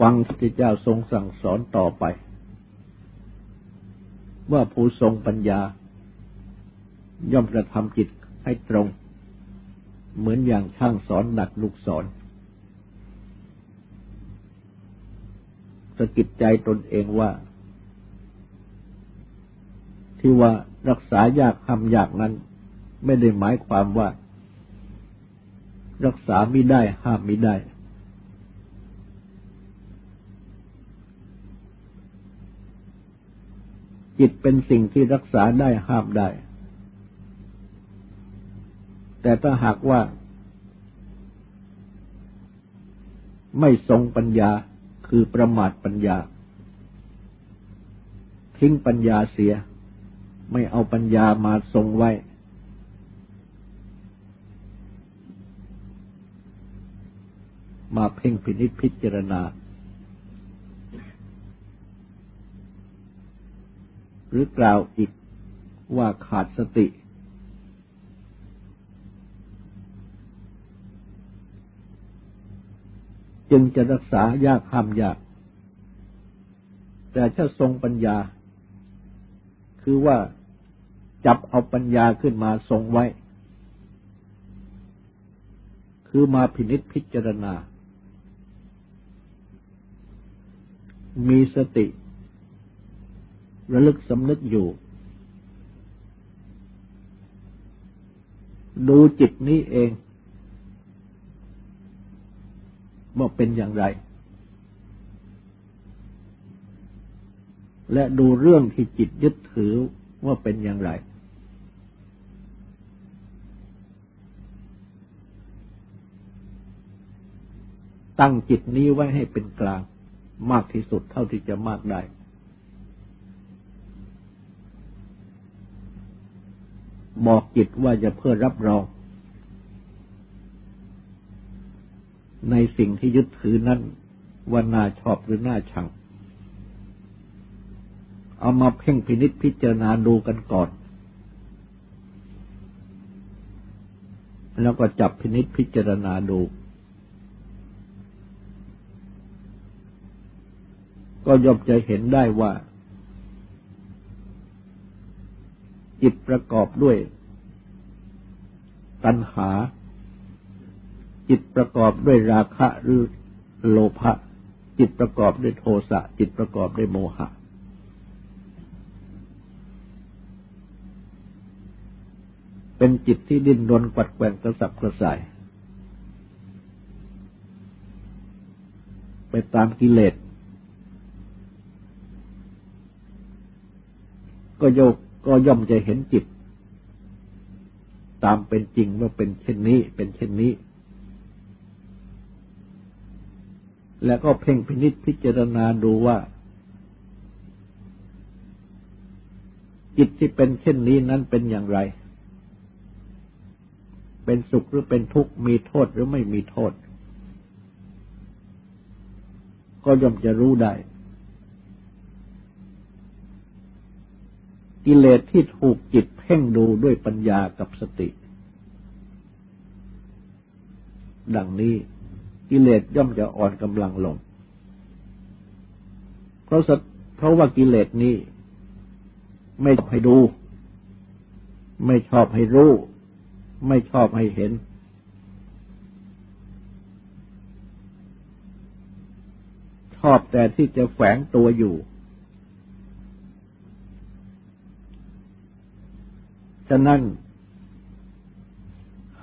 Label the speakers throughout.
Speaker 1: ฟังที่เจ้าทรงสั่งสอนต่อไป ว่าผู้ทรงปัญญา ย่อมกระทำจิตให้ตรง เหมือนอย่างช่างสอนหนักลูกศรสกิดใจตนเองว่า ที่ว่ารักษายากทำยากนั้น ไม่ได้หมายความว่า รักษาไม่ได้ห้ามไม่ได้ จิตเป็นสิ่งที่รักษาได้ห้ามได้ แต่ถ้าหากว่า ไม่ทรงปัญญาคือประมาทปัญญา ทิ้งปัญญาเสีย ไม่เอาปัญญามาทรงไว้ มาเพ่งพินิจพิจารณา หรือกล่าวอีกว่าขาดสติ จึงจะรักษายากห้ามยาก แต่ถ้าทรงปัญญา คือว่าจับเอาปัญญาขึ้นมาทรงไว้ คือมาพินิษพิจารณา มีสติ ระลึกสำนึกอยู่ ดูจิตนี้เองว่าเป็นอย่างไร และดูเรื่องที่จิตยึดถือว่าเป็นอย่างไร ตั้งจิตนี้ไว้ให้เป็นกลางมากที่สุดเท่าที่จะมากได้ บอกจิตว่าจะเพื่อรับรอง ในสิ่งที่ยึดถือนั้นว่าน่าชอบหรือน่าชัง เอามาเพ่งพินิษพิจารณาดูกันก่อน แล้วก็จับพินิษพิจารณาดู ก็ย่อมจะเห็นได้ว่า จิตประกอบด้วย ตัณหา จิตประกอบด้วยราคะหรือโลภะจิตประกอบด้วยโทสะจิตประกอบด้วยโมหะ เป็นจิตที่ดิ้นรนกัดแกว่งกระสับกระส่าย ไปตามกิเลสก็โยก ก็ย่อมจะเห็นจิต ตามเป็นจริงว่าเป็นเช่นนี้ เป็นเช่นนี้ แล้วก็เพ่งพินิษพิจารณาดูว่า จิตที่เป็นเช่นนี้นั้นเป็นอย่างไร เป็นสุขหรือเป็นทุกข์มีโทษหรือไม่มีโทษ ก็ย่อมจะรู้ได้ กิเลสที่ถูกจิตเพ่งดูด้วยปัญญากับสติ ดังนี้กิเลสย่อมจะอ่อนกำลังลง เพราะเพราะว่ากิเลสนี้ ไม่ชอบให้ดู ไม่ชอบให้รู้ ไม่ชอบให้เห็น ชอบแต่ที่จะแฝงตัวอยู่ ฉะนั้น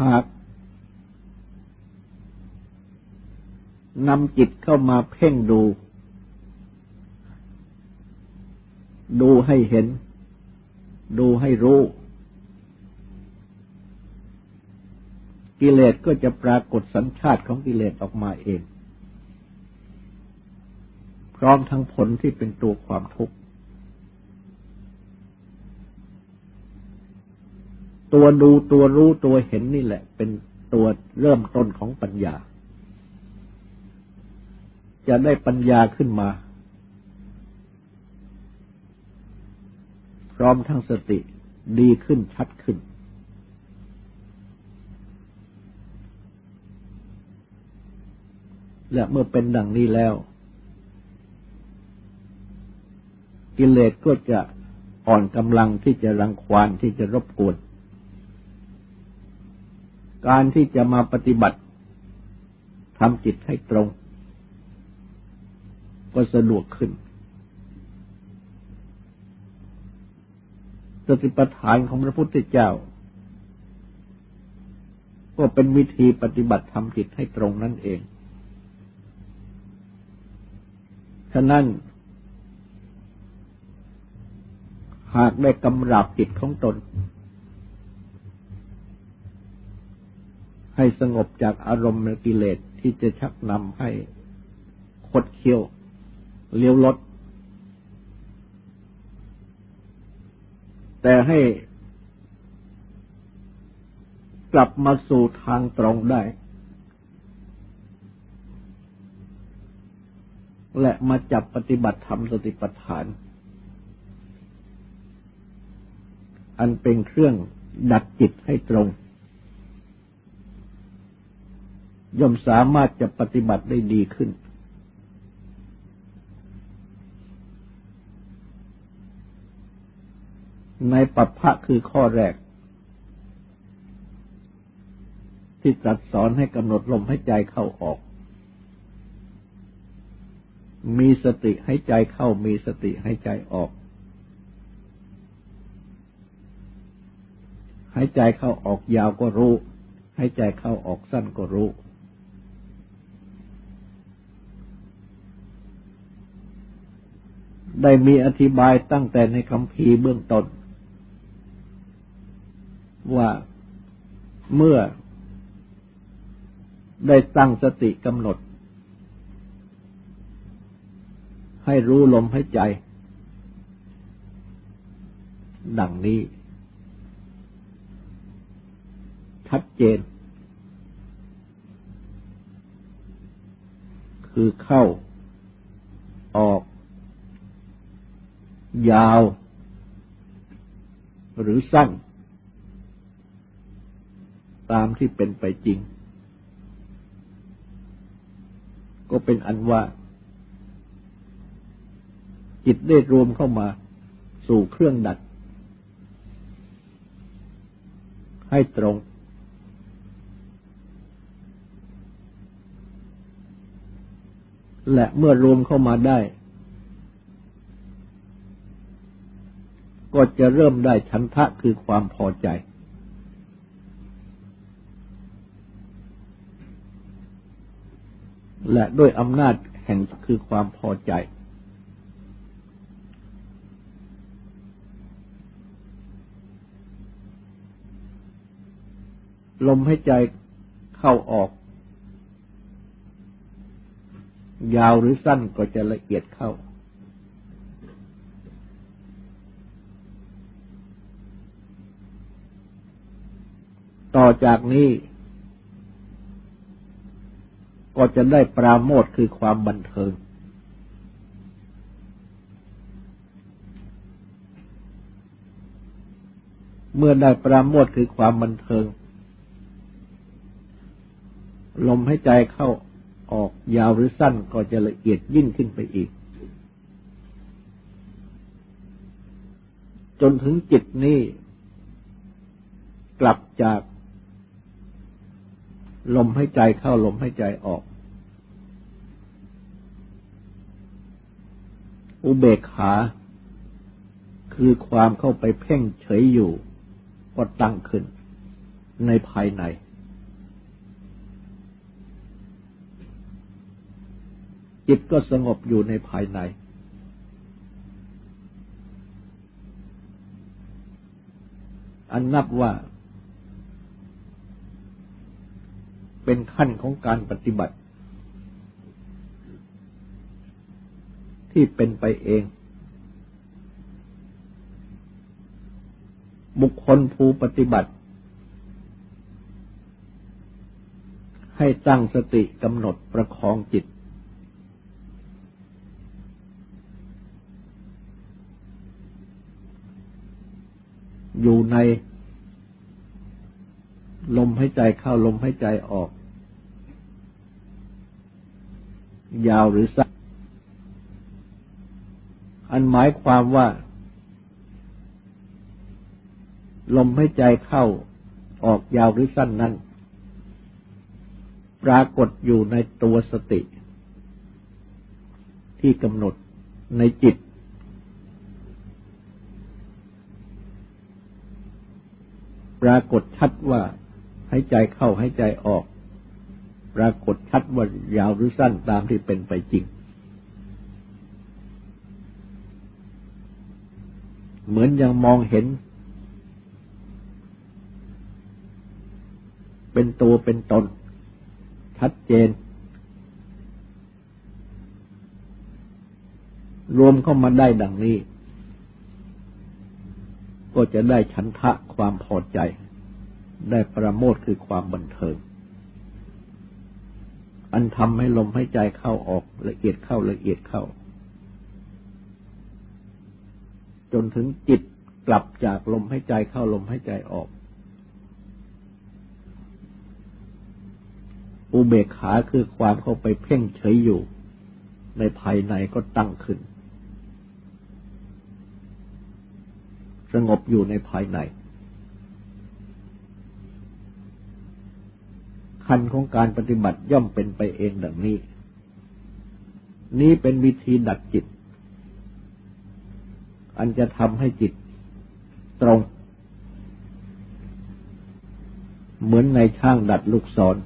Speaker 1: หากนำจิตเข้ามาเพ่งดู ดูให้เห็น ดูให้รู้ กิเลสก็จะปรากฏสัญชาติของกิเลสออกมาเอง พร้อมทั้งผลที่เป็นตัวความทุกข์ ตัวดูตัวรู้ตัวเห็นนี่แหละ เป็นตัวเริ่มต้นของปัญญา จะได้ปัญญาขึ้นมา พร้อมทั้งสติดีขึ้นชัดขึ้น และเมื่อเป็นดังนี้แล้ว กิเลสก็จะอ่อนกำลังที่จะรังควานที่จะรบกวน การที่จะมาปฏิบัติทำจิตให้ตรง ก็สะดวกขึ้น สติปัฏฐานของพระพุทธเจ้า ก็เป็นวิธีปฏิบัติทำจิตให้ตรงนั่นเอง ฉะนั้น หากได้กำราบจิตของตน ให้สงบจากอารมณ์กิเลสที่จะชักนำให้คดเคี้ยวเลี้ยวลด แต่ให้กลับมาสู่ทางตรงได้ และมาจับปฏิบัติธรรมสติปัฏฐาน อันเป็นเครื่องดัดจิตให้ตรง ย่อมสามารถจะปฏิบัติได้ดีขึ้น ในปัปพะคือข้อแรก ที่ตรัสสอนให้กำหนดลมให้ใจเข้าออก มีสติให้ใจเข้ามีสติให้ใจออกหายใจเข้าออกยาวก็รู้หายใจเข้าออกสั้นก็รู้ ได้มีอธิบายตั้งแต่ในคำพีเบื้องต้น ว่าเมื่อได้ตั้งสติกำหนด ให้รู้ลมหายใจ ดังนี้ ชัดเจน คือเข้าออก ยาว หรือสั้น ตามที่เป็นไปจริง ก็เป็นอันว่า จิตได้รวมเข้ามาสู่เครื่องดัด ให้ตรง และเมื่อรวมเข้ามาได้ ก็จะเริ่มได้ชันทะคือความพอใจ และด้วยอำนาจแห่งคือความพอใจ ลมให้ใจเข้าออก ยาวหรือสั้นก็จะละเอียดเข้า ต่ อจากนี้ ก็จะได้ปราโมทคือความบันเทิง เมื่อได้ปราโมทคือความบันเทิง ลมให้ใจเข้าออกยาวหรือสั้นก็จะละเอียดยิ่งขึ้นไปอีก จนถึงจิตนี้กลับจาก ลมให้ใจเข้าลมให้ใจออก อุเบกขา คือความเข้าไปเพ่งเฉยอยู่ ก็ตั้งขึ้น ในภายใน จิตก็สงบอยู่ในภายใน อันนับว่า เป็นขั้นของการปฏิบัติ ที่เป็นไปเอง บุคคลผู้ปฏิบัติ ให้ตั้งสติกำหนดประคองจิต อยู่ใน ลมหายใจเข้าลมหายใจออก ยาวหรือสั้นอันหมายความว่า ลมให้ใจเข้าออกยาวหรือสั้นนั้น ปรากฏอยู่ในตัวสติ ที่กำหนดในจิต ปรากฏชัดว่า ให้ใจเข้าให้ใจออก ปรากฏชัดว่ายาวหรือสั้นตามที่เป็นไปจริง เหมือนยังมองเห็น เป็นตัวเป็นตน ชัดเจน รวมเข้ามาได้ดังนี้ ก็จะได้ฉันทะความพอใจ ได้ประโมทคือความบันเทิง อันทำให้ลมให้ใจเข้าออกละเอียดเข้าละเอียดเข้า จนถึงจิตกลับจากลมให้ใจเข้าลมให้ใจออก อุเบกขาคือความเข้าไปเพ่งเฉยอยู่ ในภายในก็ตั้งขึ้น สงบอยู่ในภายใน คันของการปฏิบัติย่อมเป็นไปเองดังนี้ นี้เป็นวิธีดัดจิต อันจะทำให้จิตตรง เหมือนในช่างดัดลูกศร